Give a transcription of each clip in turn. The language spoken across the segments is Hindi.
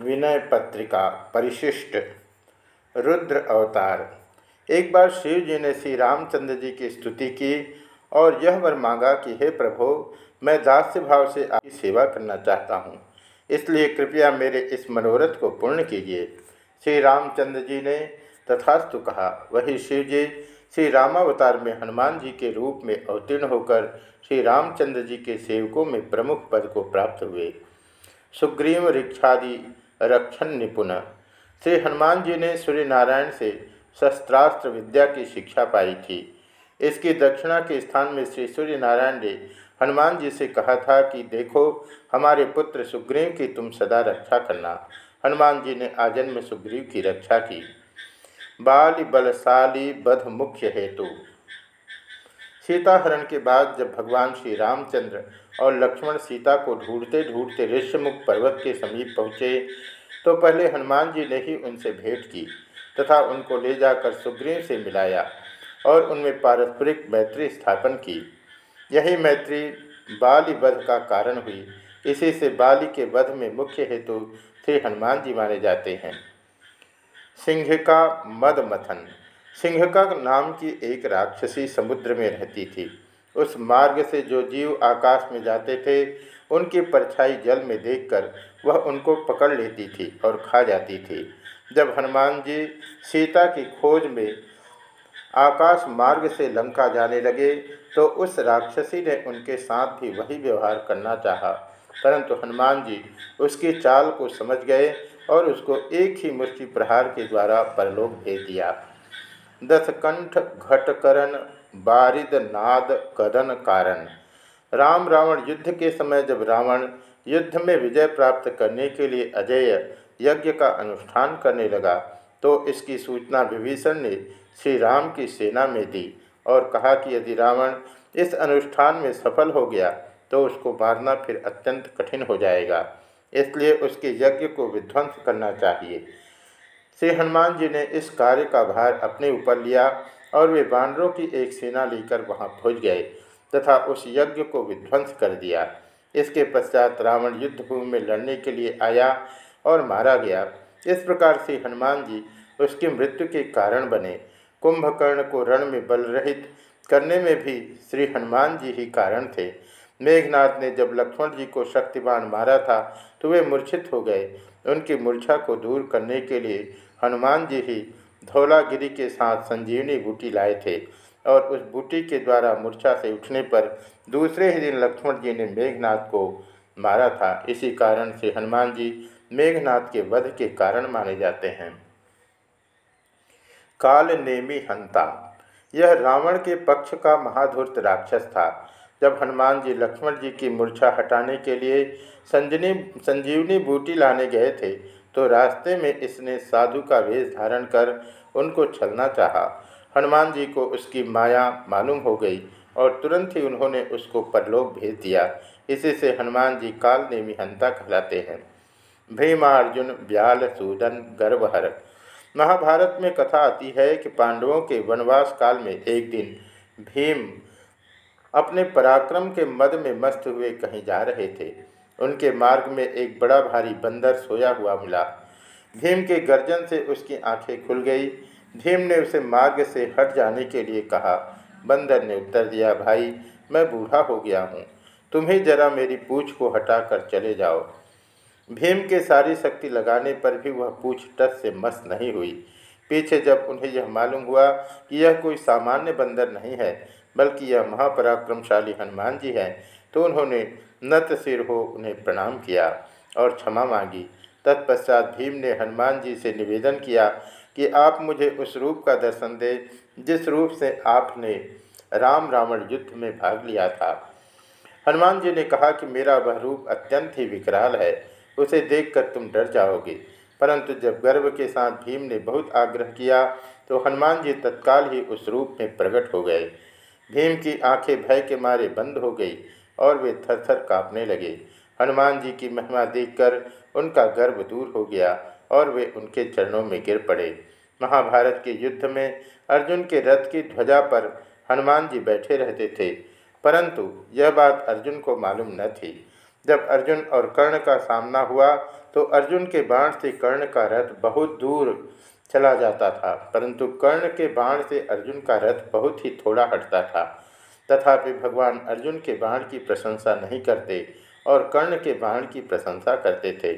विनय पत्रिका परिशिष्ट, रुद्र अवतार। एक बार शिव जी ने श्री रामचंद्र जी की स्तुति की और यह वर मांगा कि, हे प्रभु, मैं दास्य भाव से आपकी सेवा करना चाहता हूँ। इसलिए कृपया मेरे इस मनोरथ को पूर्ण कीजिए। श्री रामचंद्र जी ने तथास्तु कहा। वही शिव जी श्री रामावतार में हनुमान जी के रूप में अवतीर्ण होकर श्री रामचंद्र जी के सेवकों में प्रमुख पद को प्राप्त हुए। सुग्रीव रिक्षादि रक्षण निपुण। श्री हनुमान जी ने सूर्य नारायण से शस्त्रास्त्र विद्या की शिक्षा पाई थी। इसकी दक्षिणा के स्थान में श्री सूर्य नारायण ने हनुमान जी से कहा था कि देखो, हमारे पुत्र सुग्रीव की तुम सदा रक्षा करना। हनुमान जी ने आजन में सुग्रीव की रक्षा की। बाल बलशाली बध मुख्य हेतु। सीताहरण के बाद जब भगवान श्री रामचंद्र और लक्ष्मण सीता को ढूंढते ढूंढते ऋषमुख पर्वत के समीप पहुँचे तो पहले हनुमान जी ने ही उनसे भेंट की तथा उनको ले जाकर सुग्रीव से मिलाया और उनमें पारस्परिक मैत्री स्थापन की। यही मैत्री बाली वध का कारण हुई। इसी से बाली के वध में मुख्य हेतु श्री हनुमान जी माने जाते हैं। सिंह का मद मथन। सिंहका नाम की एक राक्षसी समुद्र में रहती थी। उस मार्ग से जो जीव आकाश में जाते थे उनकी परछाई जल में देखकर वह उनको पकड़ लेती थी और खा जाती थी। जब हनुमान जी सीता की खोज में आकाश मार्ग से लंका जाने लगे तो उस राक्षसी ने उनके साथ भी वही व्यवहार करना चाहा। परंतु हनुमान जी उसकी चाल को समझ गए और उसको एक ही मुष्टि प्रहार के द्वारा परलोक भेज दिया। दसकंठ घटकरण, बारिद नाद कदन कारण। राम रावण युद्ध के समय जब रावण युद्ध में विजय प्राप्त करने के लिए अजय यज्ञ का अनुष्ठान करने लगा तो इसकी सूचना विभीषण ने श्री राम की सेना में दी और कहा कि यदि रावण इस अनुष्ठान में सफल हो गया तो उसको मारना फिर अत्यंत कठिन हो जाएगा। इसलिए उसके यज्ञ को विध्वंस करना चाहिए। श्री हनुमान जी ने इस कार्य का भार अपने ऊपर लिया और वे बानरों की एक सेना लेकर वहाँ पहुँच गए। तथा उस यज्ञ को विध्वंस कर दिया। इसके पश्चात रावण युद्ध भूमि में लड़ने के लिए आया और मारा गया। इस प्रकार से हनुमान जी उसकी मृत्यु के कारण बने। कुंभकर्ण को रण में बल रहित करने में भी श्री हनुमान जी ही कारण थे। मेघनाथ ने जब लक्ष्मण जी को शक्तिवान मारा था तो वे मूर्छित हो गए। उनकी मूर्छा को दूर करने के लिए हनुमान जी ही धौलागिरी के साथ संजीवनी बूटी लाए थे। और उस बूटी के द्वारा मूर्छा से उठने पर दूसरे ही दिन लक्ष्मण जी ने मेघनाथ को मारा था। इसी कारण से हनुमान जी मेघनाथ के वध के कारण माने जाते हैं। काल नेमी हंता। यह रावण के पक्ष का महाधूर्त राक्षस था। जब हनुमान जी लक्ष्मण जी की मूर्छा हटाने के लिए संजनी, संजीवनी बूटी लाने गए थे तो रास्ते में इसने साधु का वेश धारण कर उनको छलना चाहा। हनुमान जी को उसकी माया मालूम हो गई और तुरंत ही उन्होंने उसको परलोक भेज दिया। इसी से हनुमान जी काल हंता कहलाते हैं। भीमार्जुन ब्याल सूदन, गर्वहर। महाभारत में कथा आती है कि पांडवों के वनवास काल में एक दिन भीम अपने पराक्रम के मद में मस्त हुए कहीं जा रहे थे। उनके मार्ग में एक बड़ा भारी बंदर सोया हुआ मिला। भीम के गर्जन से उसकी आँखें खुल गई। भीम ने उसे मार्ग से हट जाने के लिए कहा, बंदर ने उत्तर दिया, भाई, मैं बूढ़ा हो गया हूँ। तुम्हें जरा मेरी पूछ को हटाकर चले जाओ। भीम के सारी शक्ति लगाने पर भी वह पूछ टस से मस्त नहीं हुई। पीछे जब उन्हें यह मालूम हुआ कि यह कोई सामान्य बंदर नहीं है, बल्कि यह महापराक्रमशाली हनुमान जी हैं तो उन्होंने नत सिर हो उन्हें प्रणाम किया और क्षमा मांगी। तत्पश्चात भीम ने हनुमान जी से निवेदन किया कि आप मुझे उस रूप का दर्शन दे, जिस रूप से आपने राम रावण युद्ध में भाग लिया था। हनुमान जी ने कहा कि मेरा वह रूप अत्यंत ही विकराल है, उसे देखकर तुम डर जाओगे। परंतु जब गर्व के साथ भीम ने बहुत आग्रह किया तो हनुमान जी तत्काल ही उस रूप में प्रकट हो गए। भीम की आँखें भय के मारे बंद हो गई और वे थर थर काँपने लगे। हनुमान जी की महिमा देखकर उनका गर्व दूर हो गया। और वे उनके चरणों में गिर पड़े। महाभारत के युद्ध में अर्जुन के रथ की ध्वजा पर हनुमान जी बैठे रहते थे, परंतु यह बात अर्जुन को मालूम न थी। जब अर्जुन और कर्ण का सामना हुआ तो अर्जुन के बाण से कर्ण का रथ बहुत दूर चला जाता था, परंतु कर्ण के बाण से अर्जुन का रथ बहुत ही थोड़ा हटता था। तथापि भगवान अर्जुन के बाण की प्रशंसा नहीं करते और कर्ण के बाण की प्रशंसा करते थे।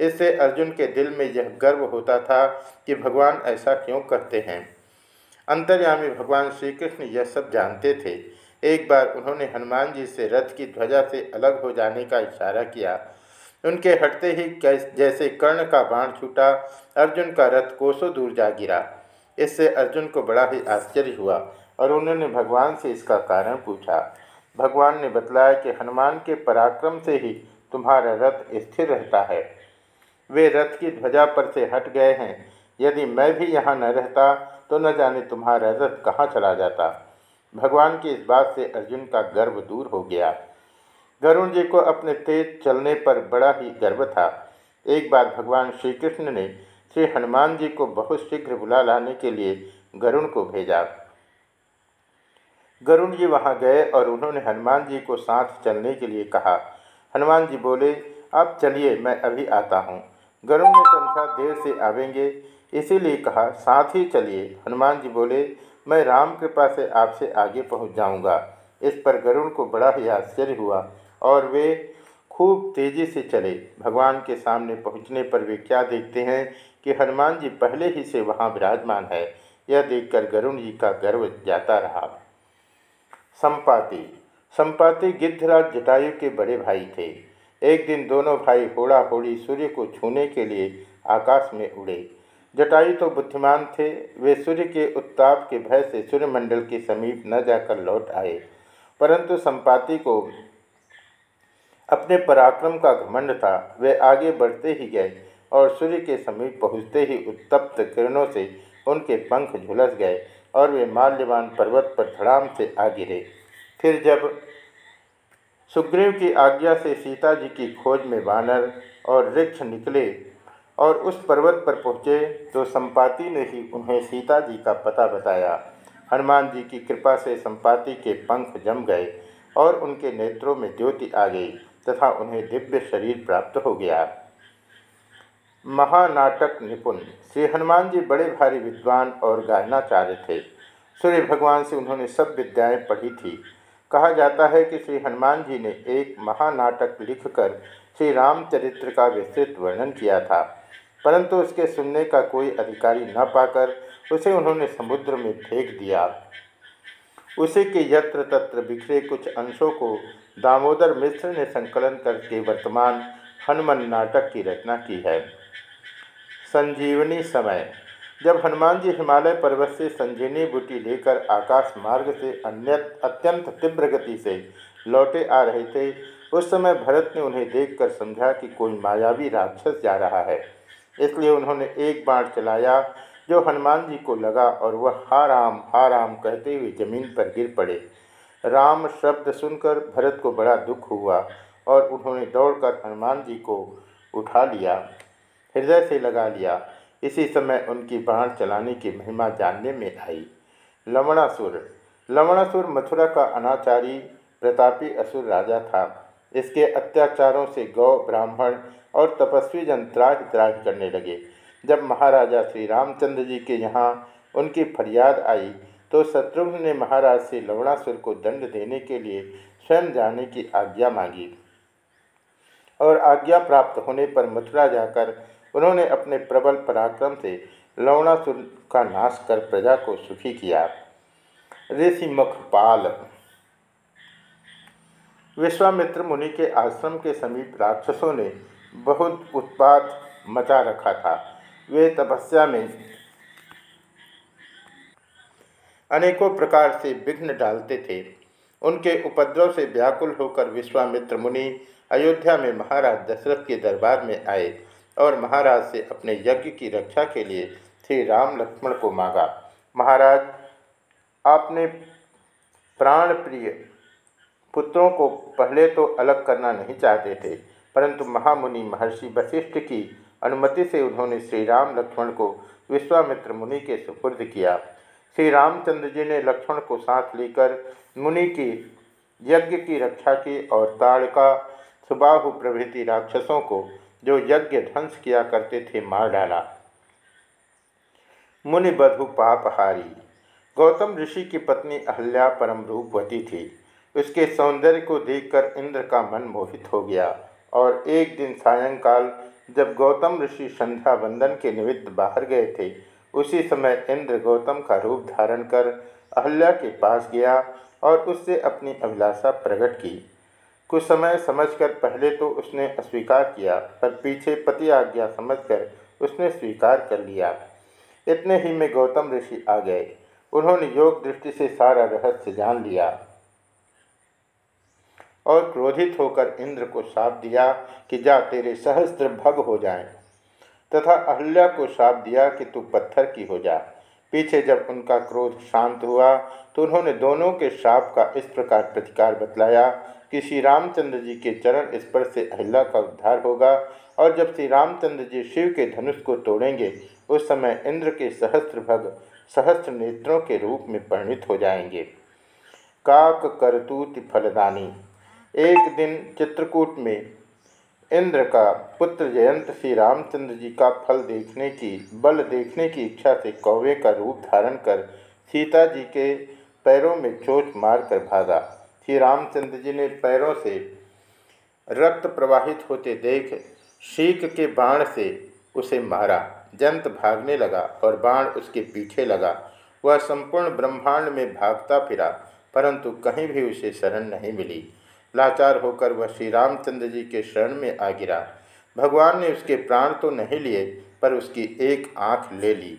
इससे अर्जुन के दिल में यह गर्व होता था कि भगवान ऐसा क्यों करते हैं। अंतर्यामी भगवान श्री कृष्ण यह सब जानते थे। एक बार उन्होंने हनुमान जी से रथ की ध्वजा से अलग हो जाने का इशारा किया। उनके हटते ही जैसे कर्ण का बाण छूटा, अर्जुन का रथ कोसों दूर जा गिरा। इससे अर्जुन को बड़ा ही आश्चर्य हुआ और उन्होंने भगवान से इसका कारण पूछा। भगवान ने बतलाया कि हनुमान के पराक्रम से ही तुम्हारा रथ स्थिर रहता है। वे रथ की ध्वजा पर से हट गए हैं। यदि मैं भी यहाँ न रहता तो न जाने तुम्हारा रथ कहाँ चला जाता। भगवान की इस बात से अर्जुन का गर्व दूर हो गया। गरुण जी को अपने तेज चलने पर बड़ा ही गर्व था। एक बार भगवान श्री कृष्ण ने श्री हनुमान जी को बहुत शीघ्र बुला लाने के लिए गरुण को भेजा। गरुण जी वहाँ गए और उन्होंने हनुमान जी को साथ चलने के लिए कहा। हनुमान जी बोले अब चलिए, मैं अभी आता हूँ। गरुण ने समझा देर से आवेंगे। इसीलिए कहा, साथ ही चलिए। हनुमान जी बोले, मैं राम कृपा से आपसे आगे पहुँच जाऊँगा। इस पर गरुण को बड़ा ही आश्चर्य हुआ और वे खूब तेज़ी से चले। भगवान के सामने पहुँचने पर वे क्या देखते हैं कि हनुमान जी पहले ही से वहाँ विराजमान है। यह देखकर गरुण जी का गर्व जाता रहा। संपाति। संपाति गिद्धराज जटायु के बड़े भाई थे। एक दिन दोनों भाई होड़ा होड़ी सूर्य को छूने के लिए आकाश में उड़े। जटायु तो बुद्धिमान थे, वे सूर्य के उत्ताप के भय से सूर्यमंडल के समीप न जाकर लौट आए। परंतु संपाति को अपने पराक्रम का घमंड था। वे आगे बढ़ते ही गए और सूर्य के समीप पहुँचते ही उत्तप्त किरणों से उनके पंख झुलस गए और वे माल्यवान पर्वत पर धड़ाम से आ गिरे फिर जब सुग्रीव की आज्ञा से सीता जी की खोज में वानर और वृक्ष निकले और उस पर्वत पर पहुँचे तो संपाति ने ही उन्हें सीता जी का पता बताया। हनुमान जी की कृपा से संपाति के पंख जम गए और उनके नेत्रों में ज्योति आ गई तथा उन्हें दिव्य शरीर प्राप्त हो गया। महानाटक निपुण, श्री हनुमान जी बड़े भारी विद्वान और गायनाचार्य थे। सूर्य भगवान से उन्होंने सब विद्याएँ पढ़ी थी। कहा जाता है कि श्री हनुमान जी ने एक महानाटक लिखकर श्री रामचरित्र का विस्तृत वर्णन किया था। परंतु उसके सुनने का कोई अधिकारी न पाकर उसे उन्होंने समुद्र में फेंक दिया। उसी के यत्र तत्र बिखरे कुछ अंशों को दामोदर मिश्र ने संकलन करके वर्तमान हनुमान नाटक की रचना की है। संजीवनी समय जब हनुमान जी हिमालय पर्वत से संजीवनी बूटी लेकर आकाश मार्ग से अन्य अत्यंत तीव्र गति से लौटे आ रहे थे, उस समय भरत ने उन्हें देखकर समझा कि कोई मायावी राक्षस जा रहा है। इसलिए उन्होंने एक बाण चलाया, जो हनुमान जी को लगा और वह हा राम हा राम कहते हुए ज़मीन पर गिर पड़े। राम शब्द सुनकर भरत को बड़ा दुख हुआ और उन्होंने दौड़कर हनुमान जी को उठा लिया, हृदय से लगा लिया। इसी समय उनकी बाण चलाने की महिमा जानने में आई। लवणासुर। लवणासुर मथुरा का अनाचारी, प्रतापी असुर राजा था। इसके अत्याचारों से गौ, ब्राह्मण और तपस्वी जन त्राह त्राह करने लगे। जब महाराजा श्री रामचंद्र जी के यहाँ उनकी फरियाद आई तो शत्रुघ्न ने महाराज से लवणासुर को दंड देने के लिए स्वयं जाने की आज्ञा मांगी और आज्ञा प्राप्त होने पर मथुरा जाकर उन्होंने अपने प्रबल पराक्रम से लवणासुर का नाश कर प्रजा को सुखी किया। ऋषिमुख पाल विश्वामित्र मुनि के आश्रम के समीप राक्षसों ने बहुत उत्पाद मचा रखा था। वे तपस्या में अनेकों प्रकार से विघ्न डालते थे। उनके उपद्रव से व्याकुल होकर विश्वामित्र मुनि अयोध्या में महाराज दशरथ के दरबार में आए। और महाराज से अपने यज्ञ की रक्षा के लिए श्री राम लक्ष्मण को मांगा। महाराज, आपने प्राण प्रिय पुत्रों को पहले तो अलग करना नहीं चाहते थे, परंतु महामुनि महर्षि वशिष्ठ की अनुमति से उन्होंने श्री राम लक्ष्मण को विश्वामित्र मुनि के सुपुर्द किया। श्री रामचंद्र जी ने लक्ष्मण को साथ लेकर मुनि की यज्ञ की रक्षा की और ताड़का, सुबाहु प्रभृति राक्षसों को जो यज्ञ ध्वंस किया करते थे, मार डाला। मुनि बधु पापहारी, गौतम ऋषि की पत्नी अहल्या परम रूपवती थी। उसके सौंदर्य को देखकर इंद्र का मन मोहित हो गया और एक दिन सायंकाल, जब गौतम ऋषि संध्या वंदन के निमित्त बाहर गए थे, उसी समय इंद्र गौतम का रूप धारण कर अहल्या के पास गया और उससे अपनी अभिलाषा प्रकट की। कुछ समय समझकर पहले तो उसने अस्वीकार किया, पर पीछे पति आज्ञा समझकर उसने स्वीकार कर लिया। इतने ही में गौतम ऋषि आ गए। उन्होंने योग दृष्टि से सारा रहस्य जान लिया और क्रोधित होकर इंद्र को साप दिया कि जा तेरे सहस्त्र भग हो जाएँ, तथा अहल्या को साप दिया कि तू पत्थर की हो जा। पीछे जब उनका क्रोध शांत हुआ तो उन्होंने दोनों के साप का इस प्रकार प्रतिकार बतलाया कि श्री रामचंद्र जी के चरण स्पर्श से अहिल्या का उद्धार होगा और जब श्री रामचंद्र जी शिव के धनुष को तोड़ेंगे, उस समय इंद्र के सहस्त्र भग सहस्त्र नेत्रों के रूप में परिणित हो जाएँगे। काक करतूत फलदानी। एक दिन चित्रकूट में इंद्र का पुत्र जयंत श्री रामचंद्र जी का फल देखने की, बल देखने की इच्छा से कौवे का रूप धारण कर सीता जी के पैरों में चोट मारकर भागा। श्री रामचंद्र जी ने पैरों से रक्त प्रवाहित होते देख शीख के बाण से उसे मारा। जंत भागने लगा और बाण उसके पीछे लगा। वह संपूर्ण ब्रह्मांड में भागता फिरा, परंतु कहीं भी उसे शरण नहीं मिली। लाचार होकर वह श्री रामचंद्र जी के शरण में आ गिरा। भगवान ने उसके प्राण तो नहीं लिए, पर उसकी एक आँख ले ली।